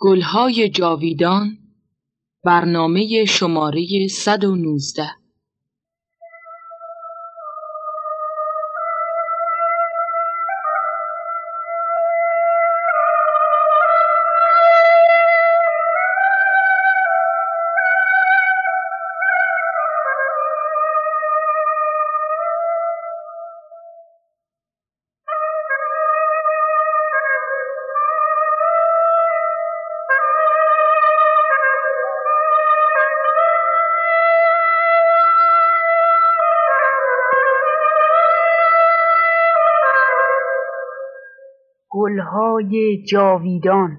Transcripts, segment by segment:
گلهای جاویدان برنامه شماره 119 گلهای جاویدان.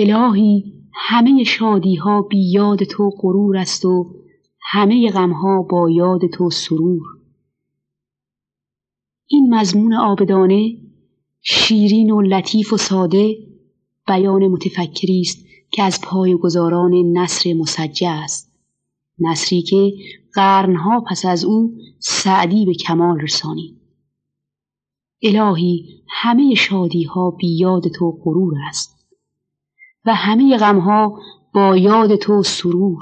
الهی همه شادی ها بی یاد تو غرور است و همه غم ها با یاد تو سرور. این مضمون آبدانه شیرین و لطیف و ساده بیان متفکری است که از پای گذاران نصر مسجع است. نصری که قرنها پس از او سعدی به کمال رسانید الهی همه شادی ها بی یاد تو غرور است. و همه غمها با یاد تو سرور.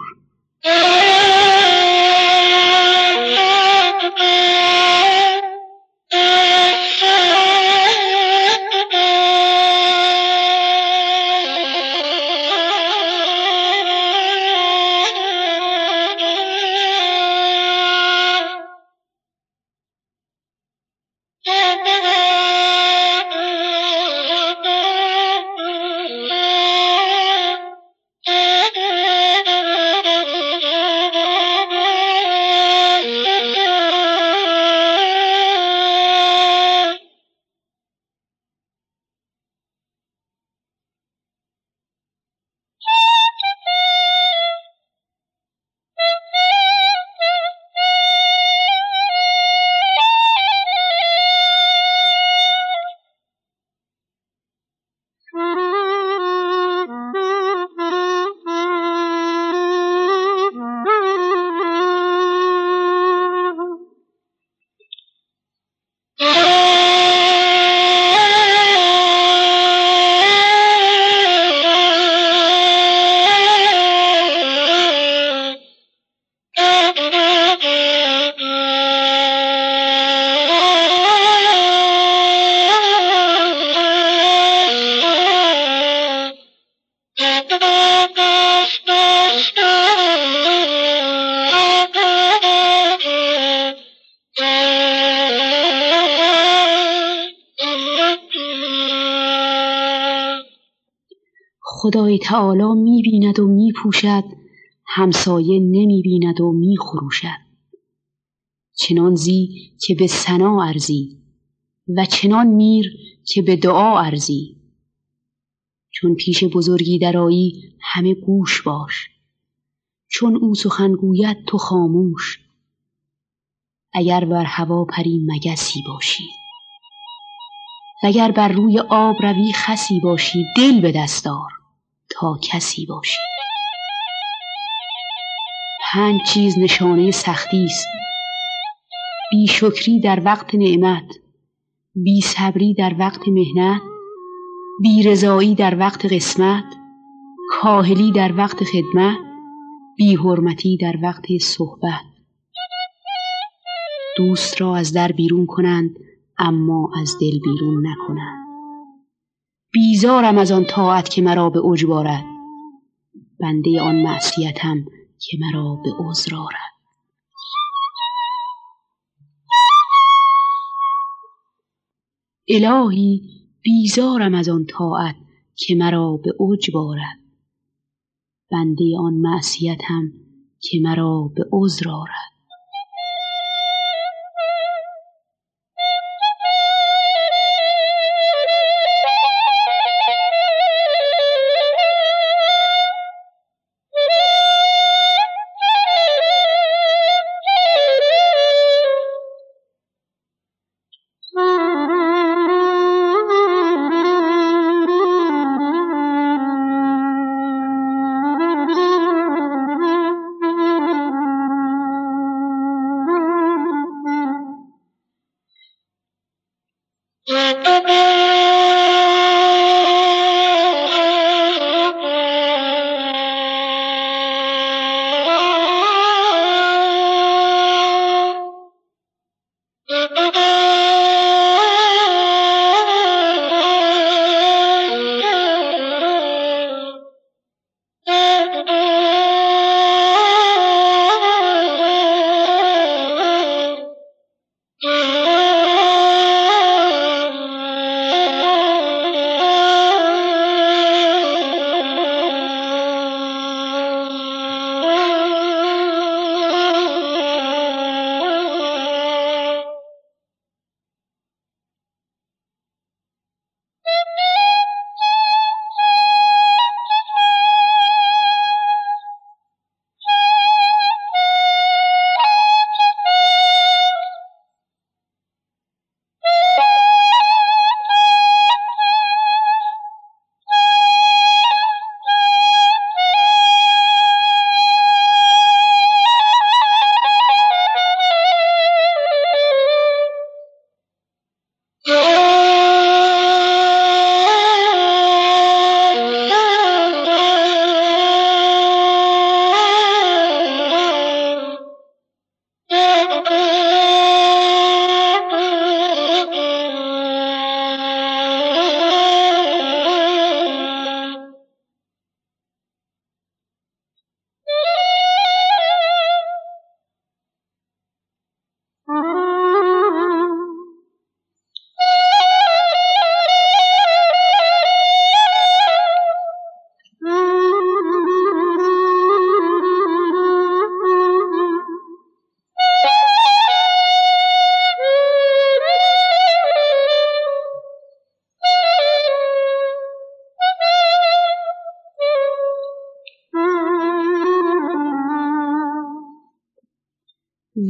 تعالی می بیند و می پوشد همسایه نمی بیند و می خروشد چنان زی که به سنا ارزی و چنان میر که به دعا ارزی. چون پیش بزرگی درایی همه گوش باش. چون او سخن گوید تو خاموش. اگر بر هوا پری مگسی باشی. وگر بر روی آب روی خسی باشی. دل به دستار تا کسی باشی. پنج چیز نشانه سختی است. بی شکری در وقت نعمت بی صبری در وقت مهنت بی رضایی در وقت قسمت کاهلی در وقت خدمت بی حرمتی در وقت صحبت. دوست را از در بیرون کنند اما از دل بیرون نکنند. بیزارم از آن طاعت که مرا به اوج بارد. بنده آن معصیتم که مرا به عذر آرد. الهی بیزارم از آن طاعت که مرا به اوج بارد. بنده آن معصیتم که مرا به عذر آرد.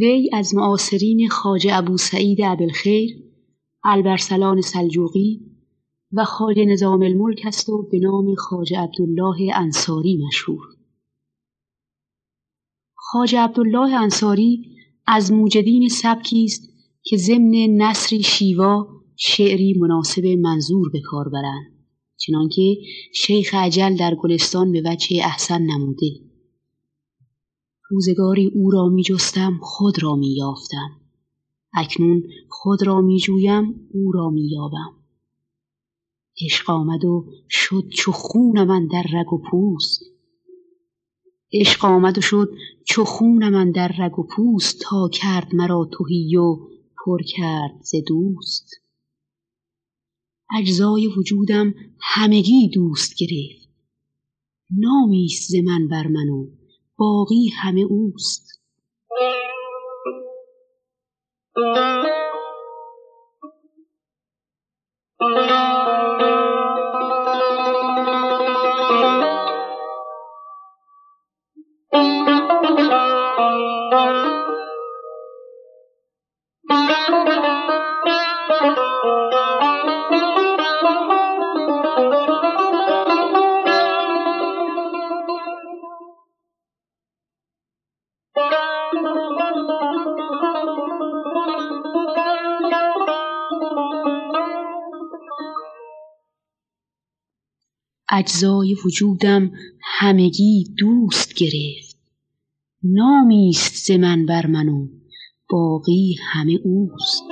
وی از معاصرین خواجه ابو سعید ابوالخیر البرسلان سلجوقی و خواجه نظام الملک است و به نام خواجه عبدالله انصاری مشهور. خواجه عبدالله انصاری از موجدین سبکی است که ضمن نصری شیوا شعری مناسب منظور به کار برند چنانکه شیخ عجل در گلستان به وجه احسن نموده. روزگاری او را می جستم خود را می یافتم اکنون خود را می جویم او را می یابم عشق آمد و شد چو خون من در رگ و پوست. عشق آمد و شد چو خون من در رگ و پوست تا کرد مرا تهی و پر کرد ز دوست. اجزای وجودم همگی دوست گرفت. نامی ز من بر من و باقی همه اوست اجزای وجودم همگی دوست گرفت. نامیست ز من بر من و باقی همه اوست.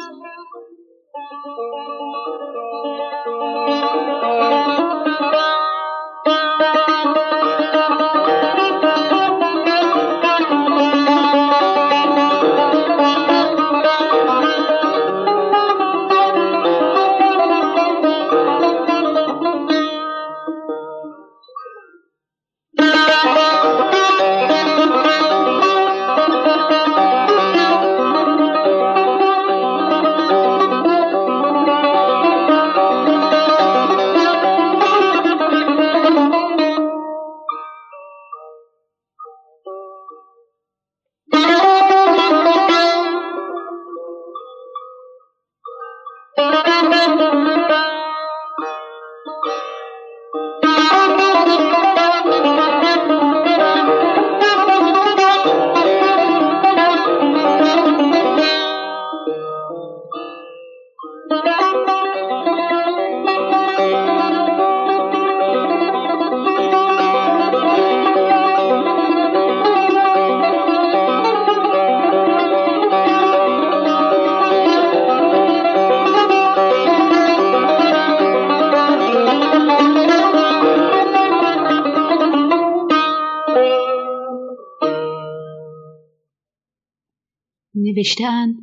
نوشتهاند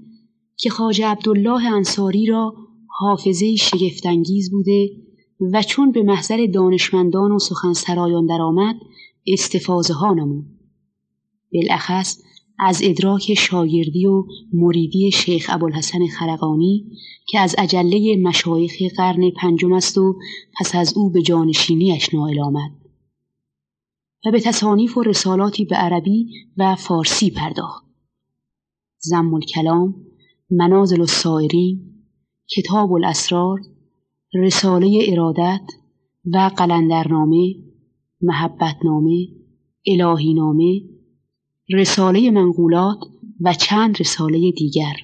که خواجه عبدالله انصاری را حافظه شگفتانگیز بوده و چون به محضر دانشمندان و سخنسرایان درآمد استفاضه ها نمود. بالاخص از ادراک شاگردی و مریدی شیخ ابوالحسن خرقانی که از اجله مشایخ قرن پنجم است و پس از او به جانشینیش نائل آمد. و به تصانیف و رسالاتی به عربی و فارسی پرداخت. زم الکلام منازل السائرین کتاب الاسرار رساله ارادت و قلندرنامه محبتنامه الهینامه رساله منقولات و چند رساله دیگر.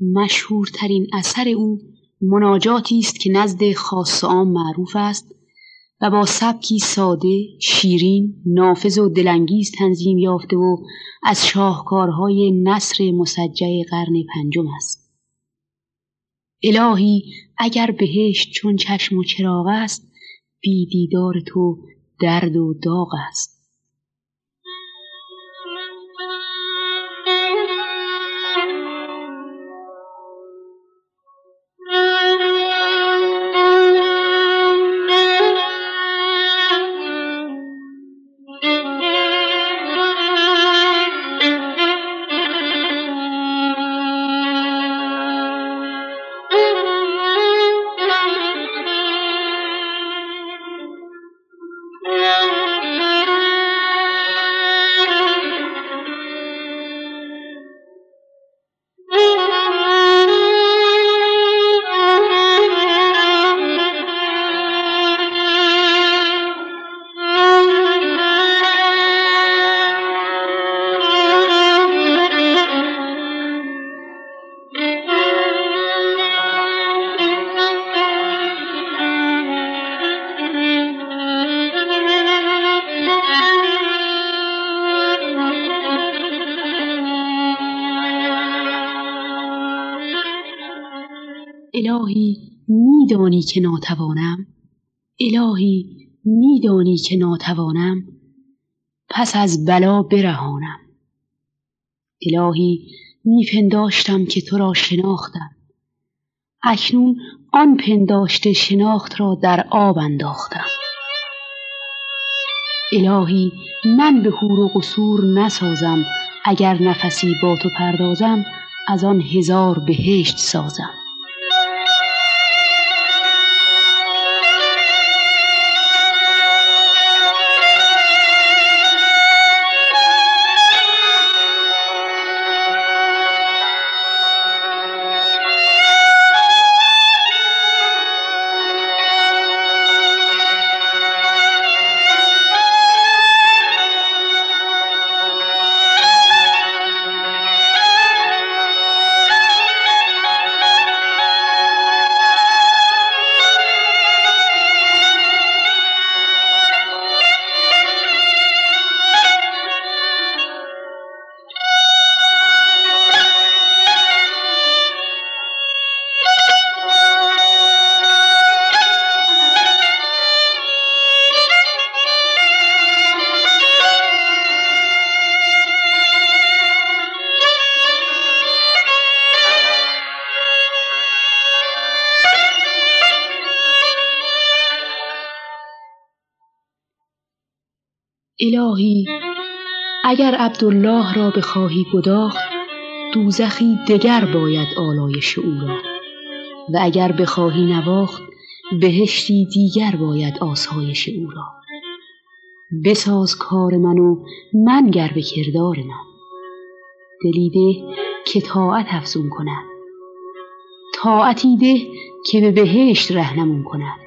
مشهورترین اثر او مناجاتی است که نزد خاص عام معروف است و با سبکی ساده، شیرین، نافذ و دلانگیز تنظیم یافته و از شاهکارهای نصر مسجع قرن پنجم است. الهی اگر بهشت چون چشم و چراغ است بی دیدار تو درد و داغ است. الهی میدانی که ناتوانم. الهی میدانی که ناتوانم. پس از بلا برهانم. الهی میپنداشتم که تو را شناختم. اکنون آن پنداشته شناخت را در آب انداختم. الهی من به هور و قصور نسازم. اگر نفسی با تو پردازم از آن هزار بهشت سازم. الهی اگر عبدالله را بخواهی گداخت دوزخی دگر باید آلایش او را. و اگر بخواهی نواخت بهشتی دیگر باید آسایش او را. بساز کار من و من گر به کردار من. دلیده که طاعت افزون کند. طاعتی ده که به بهشت رهنمون کند.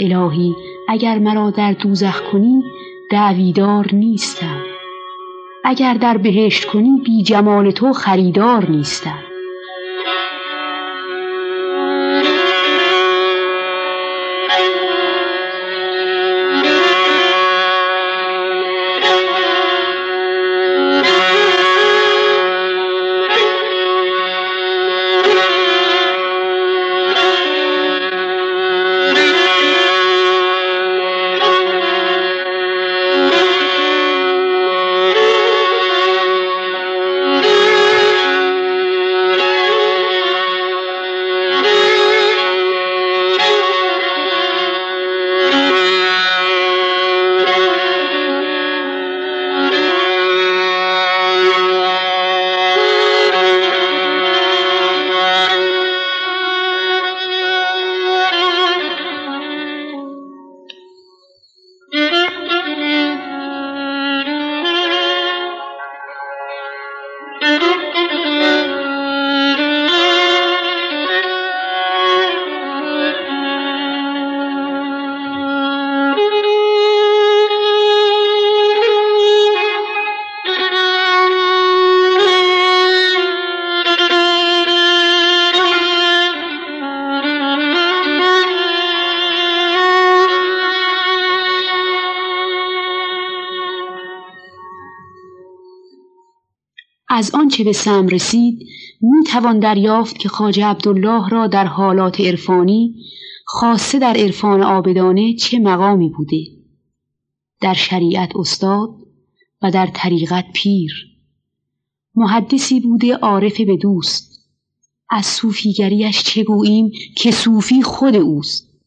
الهی اگر مرا در دوزخ کنی دعویدار نیستم. اگر در بهشت کنی بی جمال تو خریدار نیستم. آنچه به سم رسید می توان دریافت که خواجه عبدالله را در حالات عرفانی خاصه در عرفان آبدانه چه مقامی بوده. در شریعت استاد و در طریقت پیر. محدثی بوده عارف به دوست. از صوفیگریش چه گوییم که صوفی خود اوست.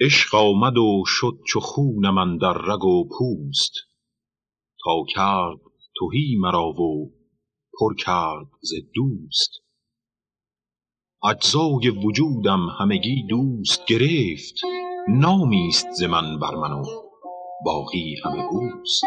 عشق آمد و شد چو خون من در رگ و پوست. تا کرد توهی مرا و پر کرد ز دوست. اجزای وجودم همگی دوست گرفت نامیست ز من بر من و باقی همه اوست.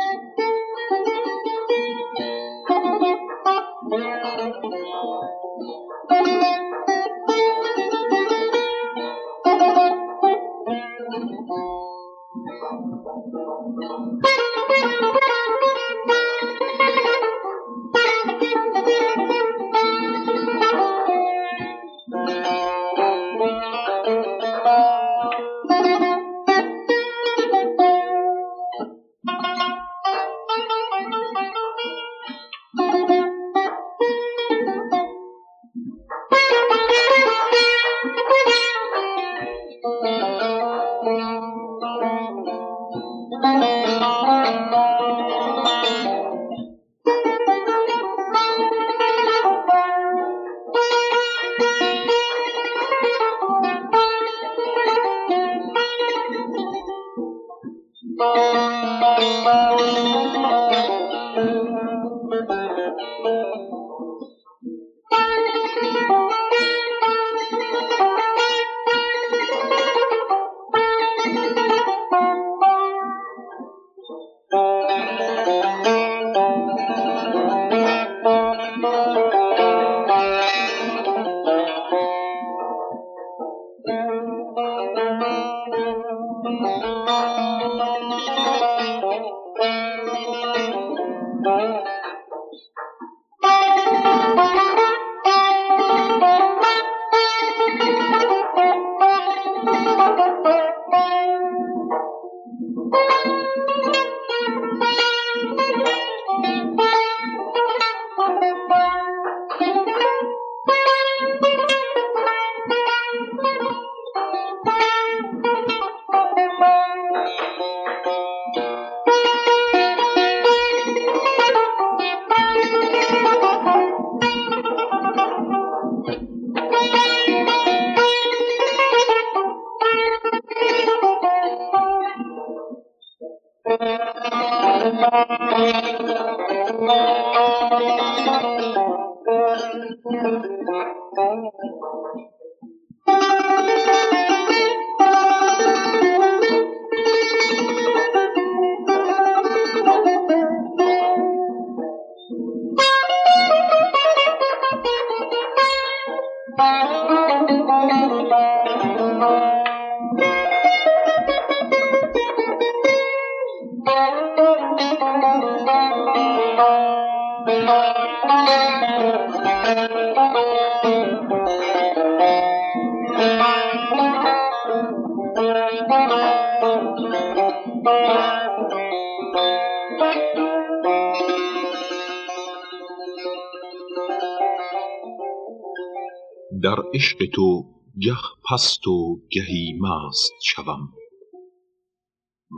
عشق تو گه پست و گهی مست شوم.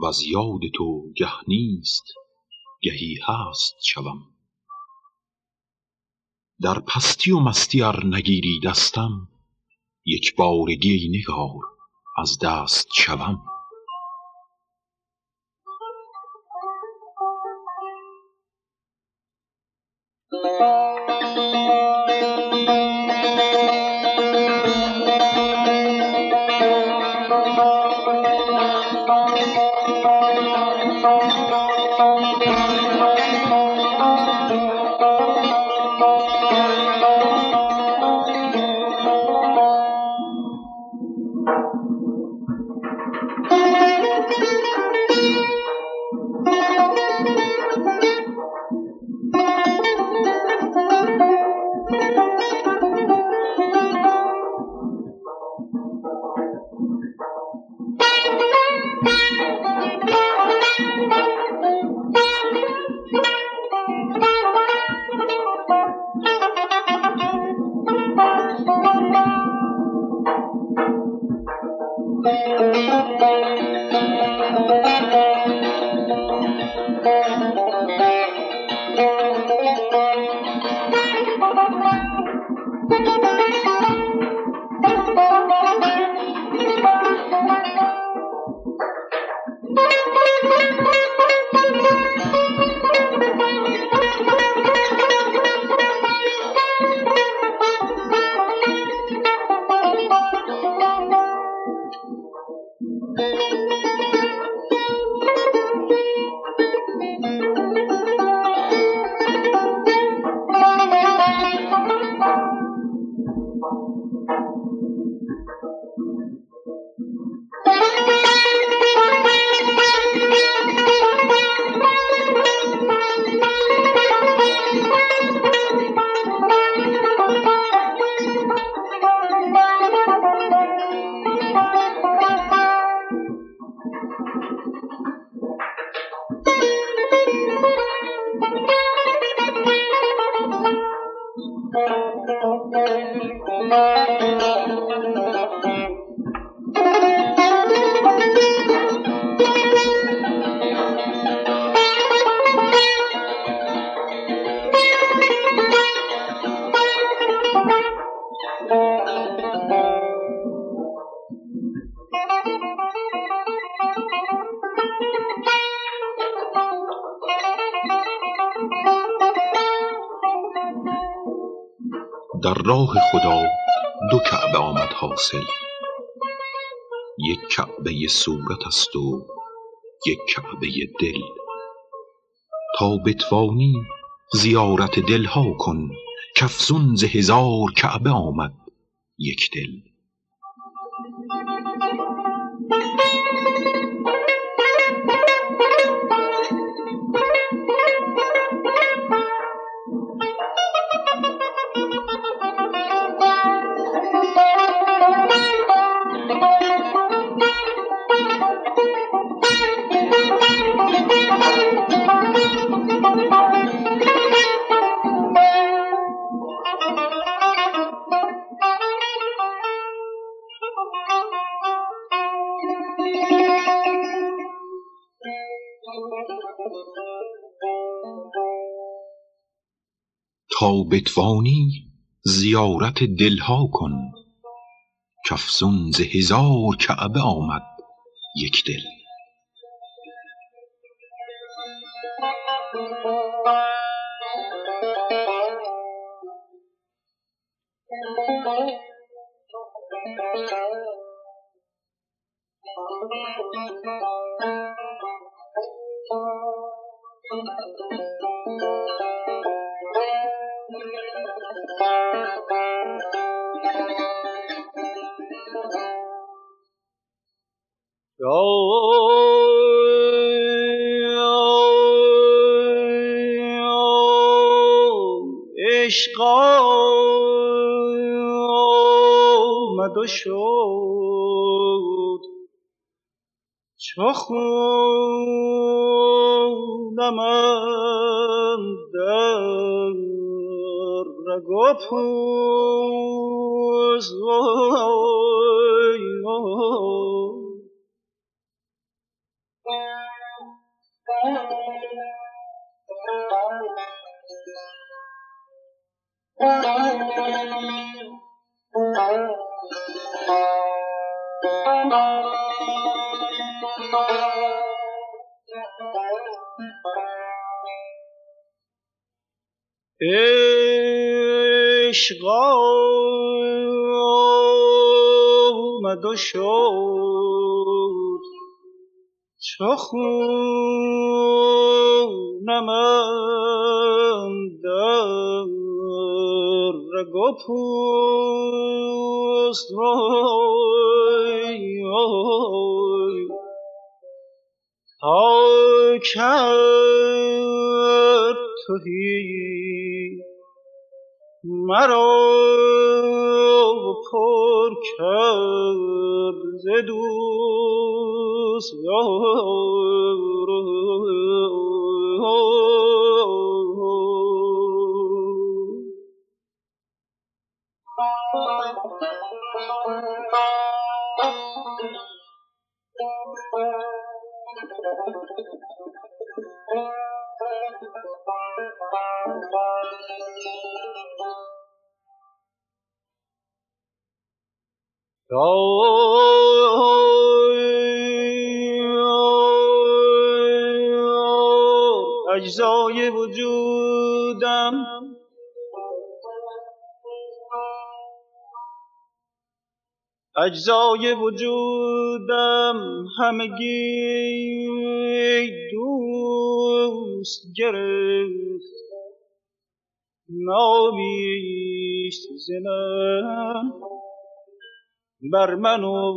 وز یاد تو گه نیست گهی هست شوم. در پستی و مستی ار نگیری دستم یکبارگی ای نگار از دست شوم. در راه خدا کعبه آمد حاصل. یک کعبه صورت است و یک کعبه دل. تا بتوانی زیارت دلها کن کافزون ز هزار کعبه آمد یک دل. بتوانی زیارت دلها کن کافزون ز هزار کعبه آمد یک دل. خونم در رگ و عشق آمد و شد. چو خونم در رگ و پوست. تا کرد توهی مرا پر کرد ز دوست اجزای وجودم اجزای وجودم همگی دوست گرفت. نامیست زنم بر من و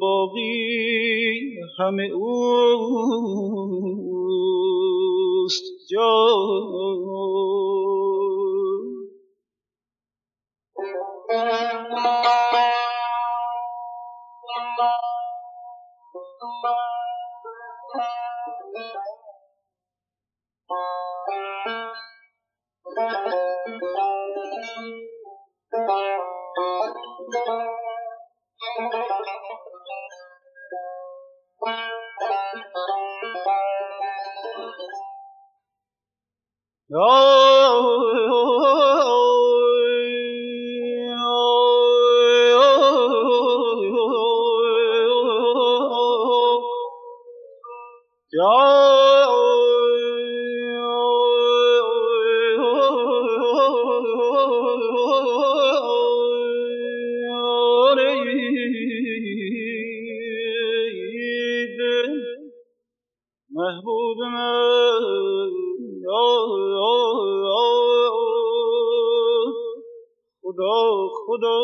باقی همه اوست جان. Oh,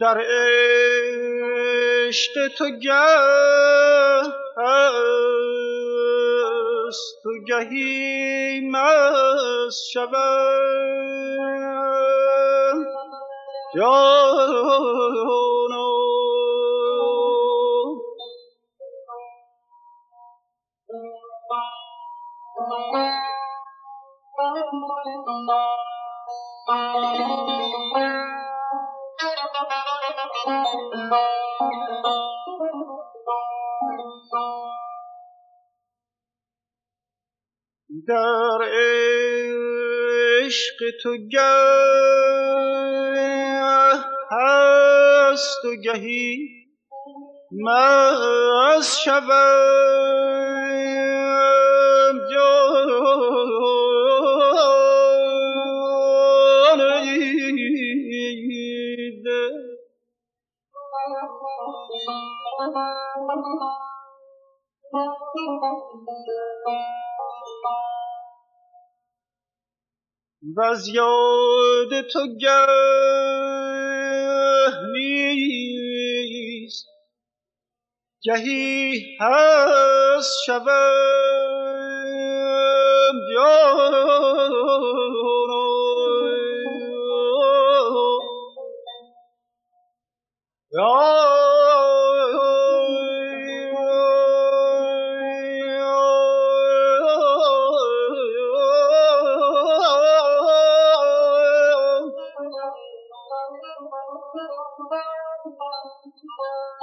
در عشق تو گه هست تو گهی مست شوم. جانا در عشق تو گه هست و گهی مست شوم و از یاد تو گه نیست. گهی هست شوم جان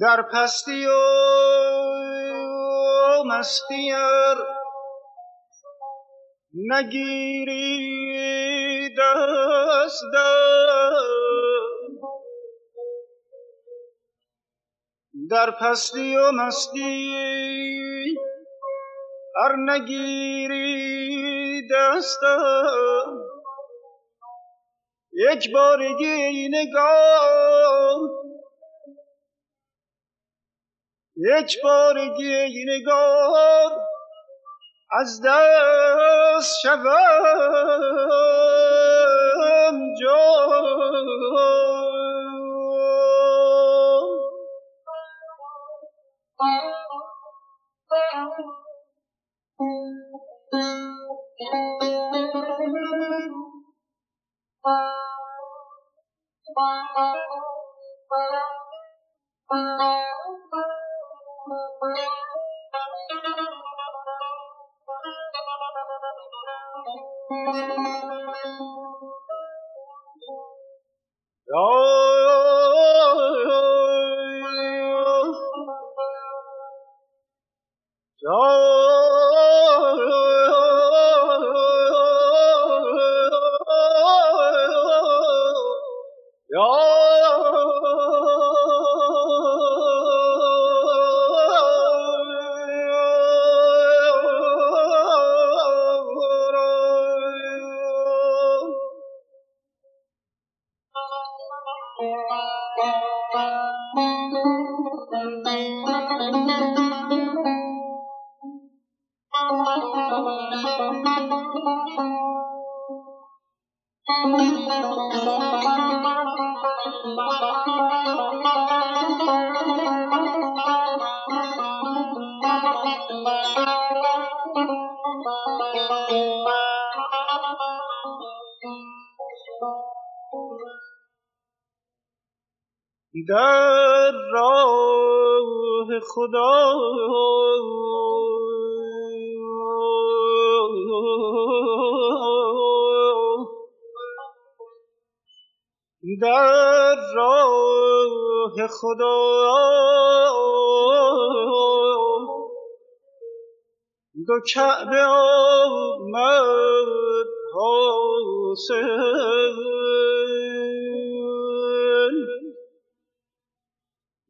در پستی و مستی ار نگیری دستم در پستی و مستی ار نگیری دستم. یک بارگی نگاه. یک بارگی نگاه از دست شوم جان. در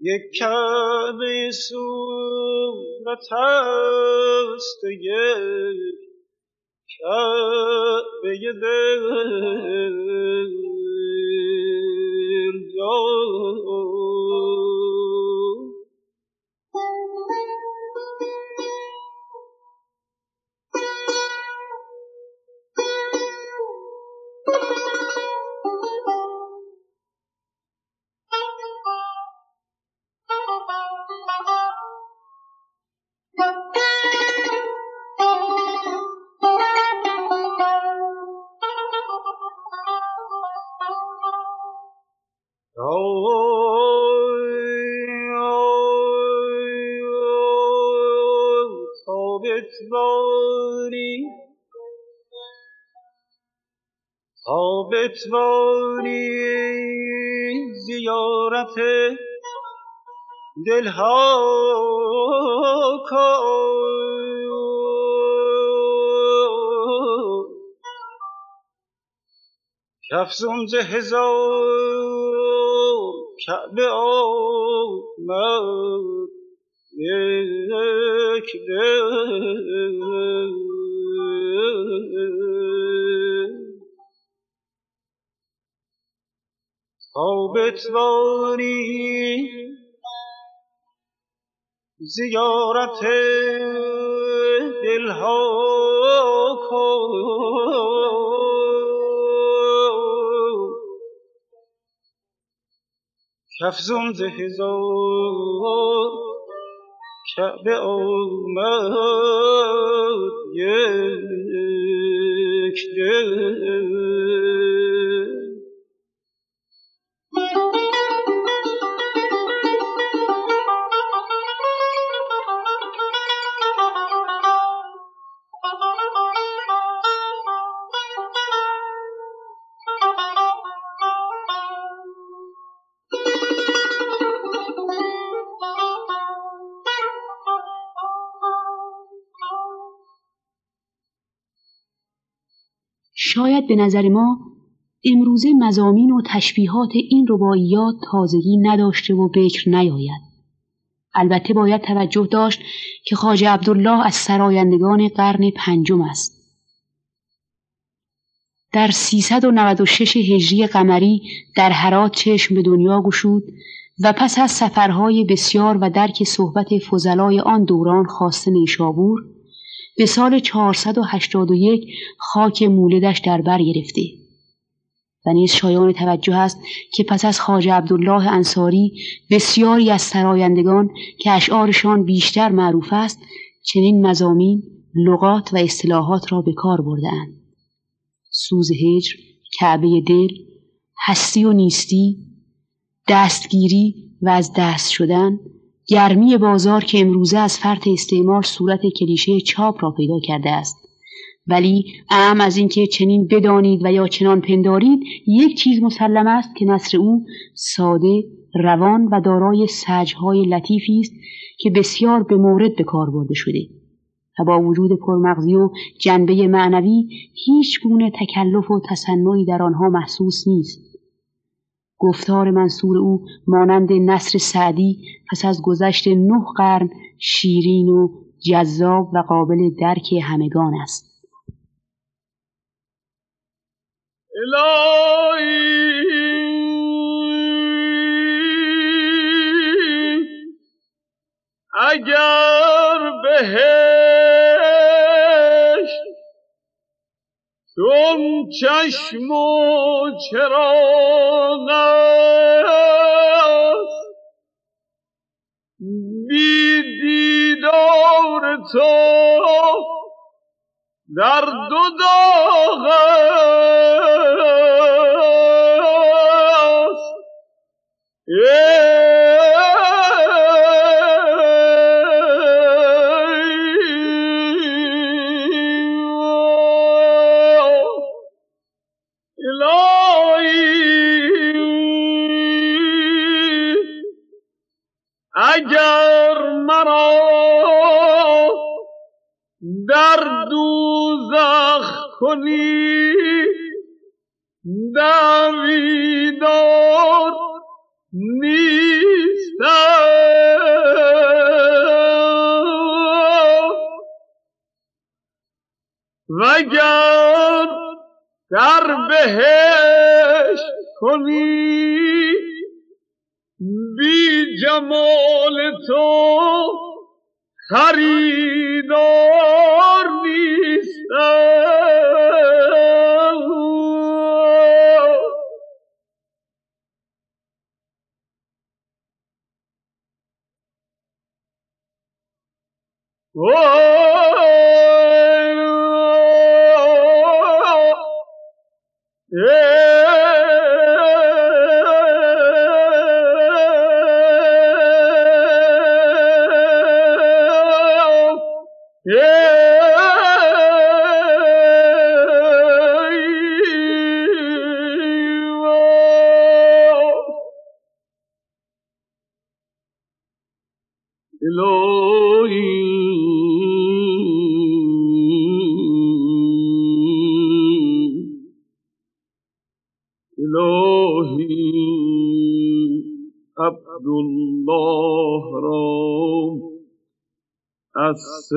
یک کعبه صورت است یک کعبه دل بتوانی زیارت دلها کن. کفزون ز هزار کعبه آمد. یک دل تا بتوانی زیارت دلها کن. کفزون ز هزار کعبه آمد. یک دل. شاید به نظر ما امروزه مزامین و تشبیهات این رباعیات تازگی نداشته و بکر نیاید. البته باید توجه داشت که خاجه عبدالله از سرایندگان قرن پنجم است. در 396 هجری قمری در هرات چشم به دنیا گشود و پس از سفرهای بسیار و درک صحبت فضلای آن دوران خاص نیشابور به سال 481 خاک مولدش در بر گرفته. و نیز شایان توجه است که پس از خواجه عبدالله انصاری بسیاری از سرایندگان که اشعارشان بیشتر معروف است چنین مزامین لغات و اصطلاحات را به کار بردهاند. سوز هجر کعبه دل هستی و نیستی دستگیری و از دست شدن گرمی بازار که امروزه از فرط استعمار صورت کلیشه چاپ را پیدا کرده است. ولی اهم از اینکه چنین بدانید و یا چنان پندارید یک چیز مسلم است که نصر او ساده روان و دارای سجهای لطیفی است که بسیار به مورد به کار برده شده. و با وجود پرمغزی و جنبه معنوی هیچ گونه تکلف و تصنعی در آنها محسوس نیست. گفتار منصور او مانند نصر سعدی پس از گذشت نه قرن شیرین و جذاب و قابل درک همگان است. اگر به چون چشم و چرا است بی دیدار تو در دو داغ است. کنی. داویدار نیست وگر در بهش کنی بی جمال تو خریدار Yeah! از سه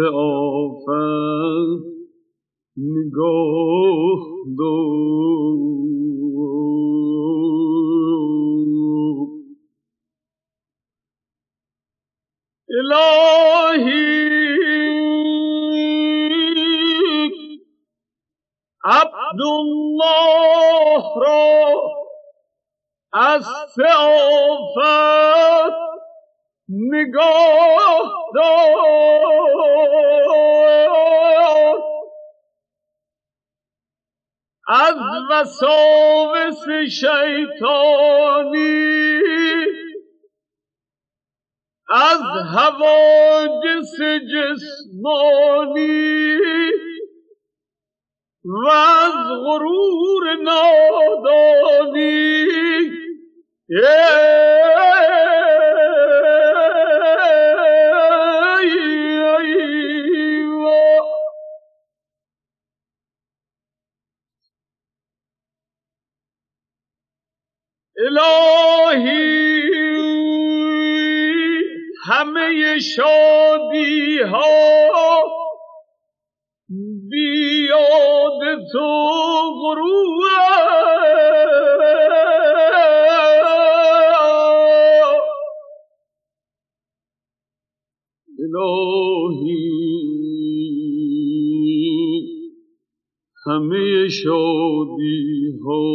الهی همه شادی ها بیاد تو غروه همه شادی ها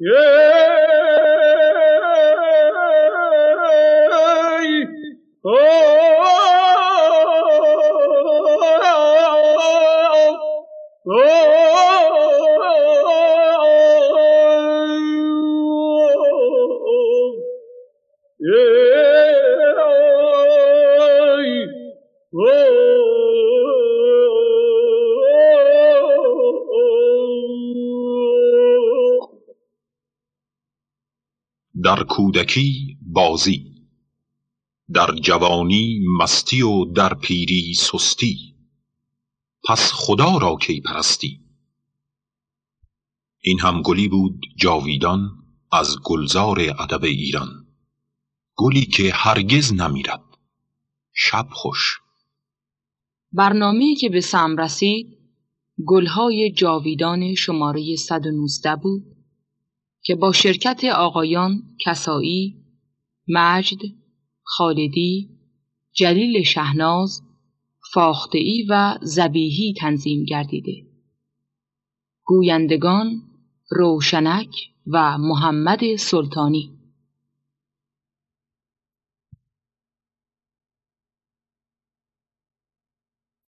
در کودکی بازی. در جوانی مستی و در پیری سستی. پس خدا را کی پرستی؟ این هم گلی بود جاویدان از گلزار ادب ایران. گلی که هرگز نمیرد. شب خوش. برنامه که به سم رسید گلهای جاویدان شماره 119 بود. که با شرکت آقایان کسایی، مجد، خالدی، جلیل شهناز، فاختعی و زبیهی تنظیم گردیده. گویندگان روشنک و محمد سلطانی